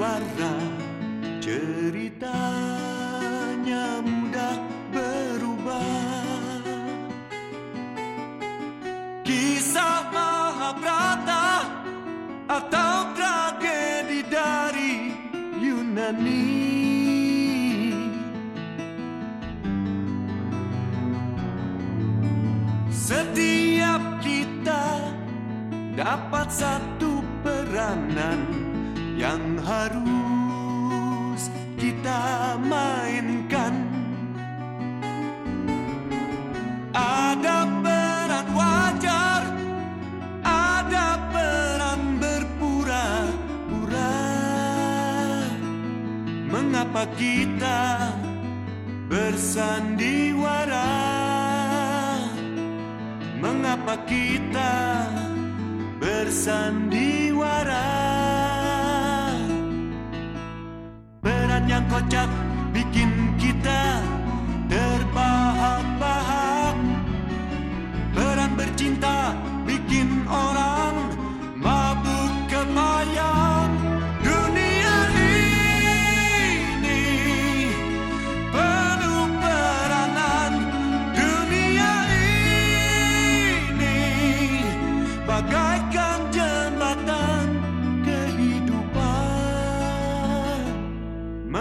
warna. Ceritanya mudah berubah. Kisah Mahabharata atau tragedi dari Yunani. Setiap kita dapat satu peranan yang harus kita mainkan. Ada peran wajar, ada peran berpura-pura. Mengapa kita bersandiwara? Mengapa kita bersandiwara? Yang kocak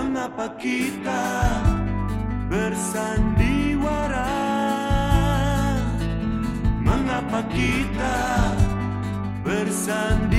Mengapa kita bersandiwara? Mengapa kita bersandiwara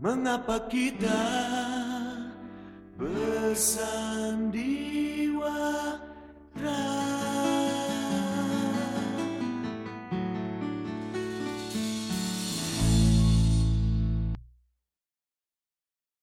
Mengapa kita bersandiwara?